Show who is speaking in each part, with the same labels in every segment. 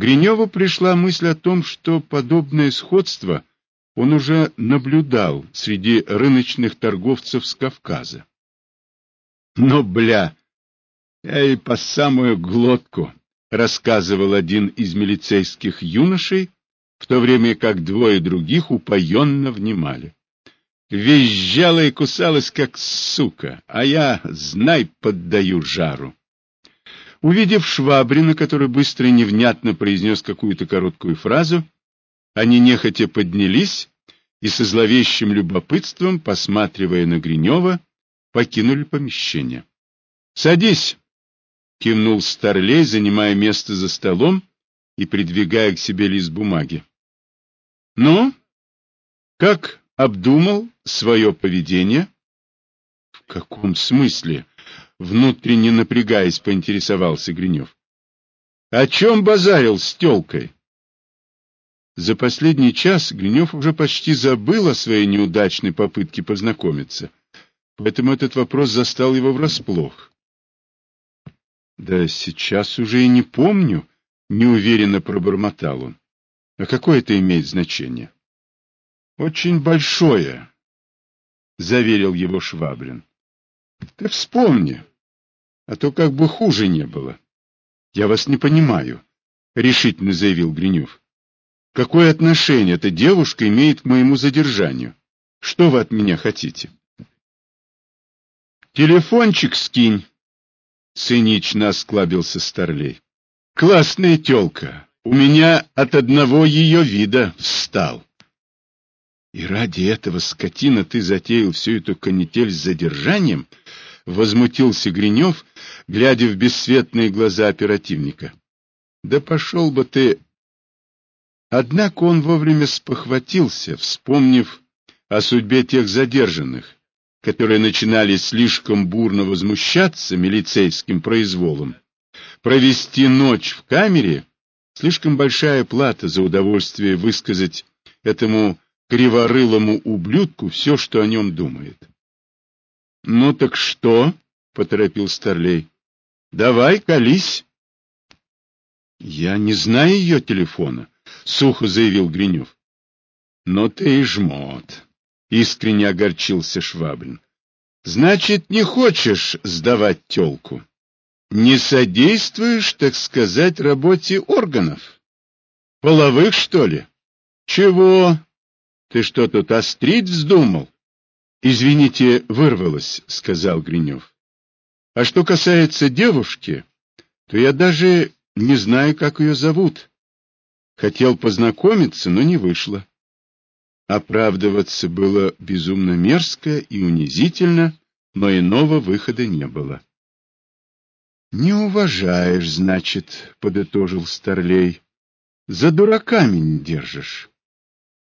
Speaker 1: Гриневу пришла мысль о том, что подобное сходство он уже наблюдал среди рыночных торговцев с Кавказа. Но, бля, я и по самую глотку, рассказывал один из милицейских юношей, в то время как двое других упоенно внимали. Визжала и кусалась, как сука, а я, знай, поддаю жару. Увидев Швабрина, который быстро и невнятно произнес какую-то короткую фразу, они нехотя поднялись и со зловещим любопытством, посматривая на Гринева, покинули помещение. — Садись! — кивнул Старлей, занимая место за столом и придвигая к себе лист бумаги. — Ну, как обдумал свое поведение? — В каком смысле? — внутренне напрягаясь, поинтересовался Гринев. — О чем базарил с тёлкой? За последний час Гринев уже почти забыл о своей неудачной попытке познакомиться, поэтому этот вопрос застал его врасплох. — Да сейчас уже и не помню, — неуверенно пробормотал он. — А какое это имеет значение? — Очень большое, — заверил его Швабрин. — Ты вспомни, а то как бы хуже не было. — Я вас не понимаю, — решительно заявил Гринев. Какое отношение эта девушка имеет к моему задержанию? Что вы от меня хотите? Телефончик скинь, цинично осклабился Старлей. Классная тёлка. У меня от одного ее вида встал. И ради этого скотина ты затеял всю эту канитель с задержанием? Возмутился Гринев, глядя в бесцветные глаза оперативника. Да пошел бы ты Однако он вовремя спохватился, вспомнив о судьбе тех задержанных, которые начинали слишком бурно возмущаться милицейским произволом. Провести ночь в камере — слишком большая плата за удовольствие высказать этому криворылому ублюдку все, что о нем думает. — Ну так что? — поторопил Старлей. — Давай, колись. — Я не знаю ее телефона. — сухо заявил Гринев. — Но ты и жмот, — искренне огорчился Швабрин. — Значит, не хочешь сдавать телку? Не содействуешь, так сказать, работе органов? Половых, что ли? Чего? Ты что тут острить вздумал? Извините, вырвалось, сказал Гринев. А что касается девушки, то я даже не знаю, как ее зовут. Хотел познакомиться, но не вышло. Оправдываться было безумно мерзко и унизительно, но иного выхода не было. — Не уважаешь, значит, — подытожил Старлей. — За дураками не держишь.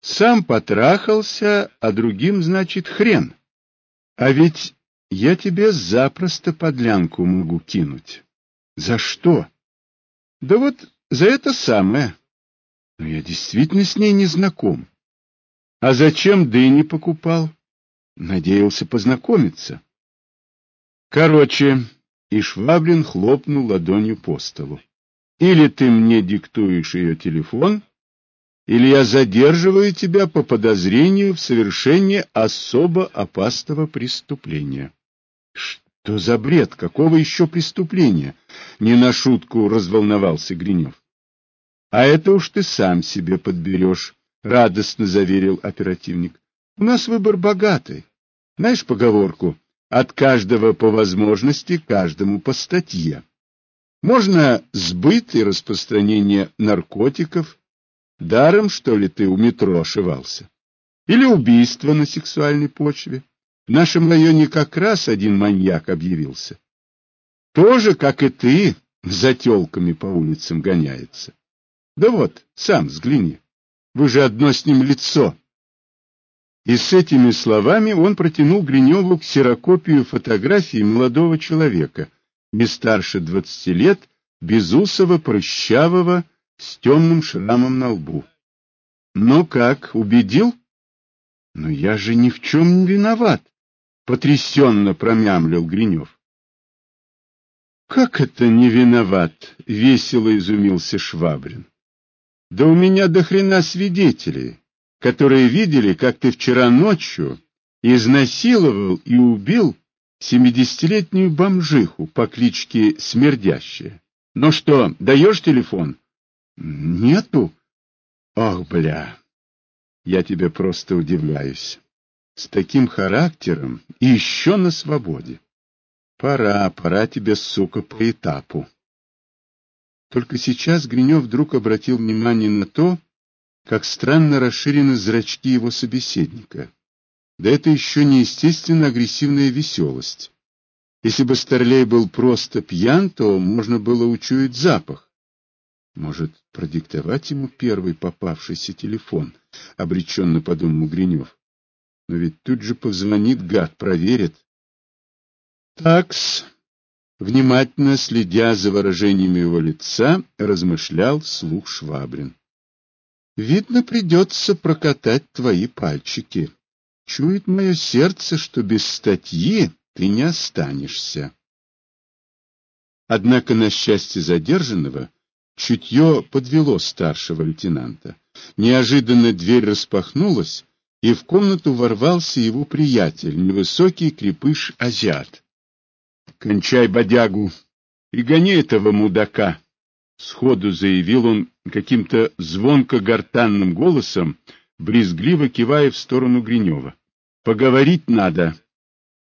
Speaker 1: Сам потрахался, а другим, значит, хрен. А ведь я тебе запросто подлянку могу кинуть. За что? Да вот за это самое. Но я действительно с ней не знаком. А зачем дыни покупал? Надеялся познакомиться. Короче, и Шваблин хлопнул ладонью по столу. Или ты мне диктуешь ее телефон, или я задерживаю тебя по подозрению в совершении особо опасного преступления. Что за бред? Какого еще преступления? Не на шутку разволновался Гринев. — А это уж ты сам себе подберешь, — радостно заверил оперативник. — У нас выбор богатый. Знаешь поговорку «от каждого по возможности, каждому по статье». Можно сбыт и распространение наркотиков. Даром, что ли, ты у метро ошивался? Или убийство на сексуальной почве? В нашем районе как раз один маньяк объявился. Тоже, как и ты, за телками по улицам гоняется. Да вот, сам взгляни. Вы же одно с ним лицо. И с этими словами он протянул Гриневу ксерокопию фотографии молодого человека, не старше двадцати лет, безусого, прыщавого, с темным шрамом на лбу. Ну как, убедил? Но я же ни в чем не виноват, потрясенно промямлил Гринев. Как это не виноват? весело изумился Швабрин. Да у меня до хрена свидетелей, которые видели, как ты вчера ночью изнасиловал и убил семидесятилетнюю бомжиху по кличке Смердящая. Ну что, даешь телефон? Нету. Ох, бля, я тебе просто удивляюсь. С таким характером и еще на свободе. Пора, пора тебе, сука, по этапу. Только сейчас Гринев вдруг обратил внимание на то, как странно расширены зрачки его собеседника. Да это еще не естественно агрессивная веселость. Если бы Старлей был просто пьян, то можно было учуять запах. Может, продиктовать ему первый попавшийся телефон, — обреченно подумал Гринев. Но ведь тут же позвонит гад, проверит. Такс, внимательно следя за выражениями его лица, размышлял вслух Швабрин. Видно, придется прокатать твои пальчики. Чует мое сердце, что без статьи ты не останешься. Однако, на счастье задержанного, чутье подвело старшего лейтенанта. Неожиданно дверь распахнулась, и в комнату ворвался его приятель, невысокий крепыш-азиат. — Кончай бодягу и гони этого мудака! — сходу заявил он каким-то звонко-гортанным голосом, брезгливо кивая в сторону Гринева. — Поговорить надо. —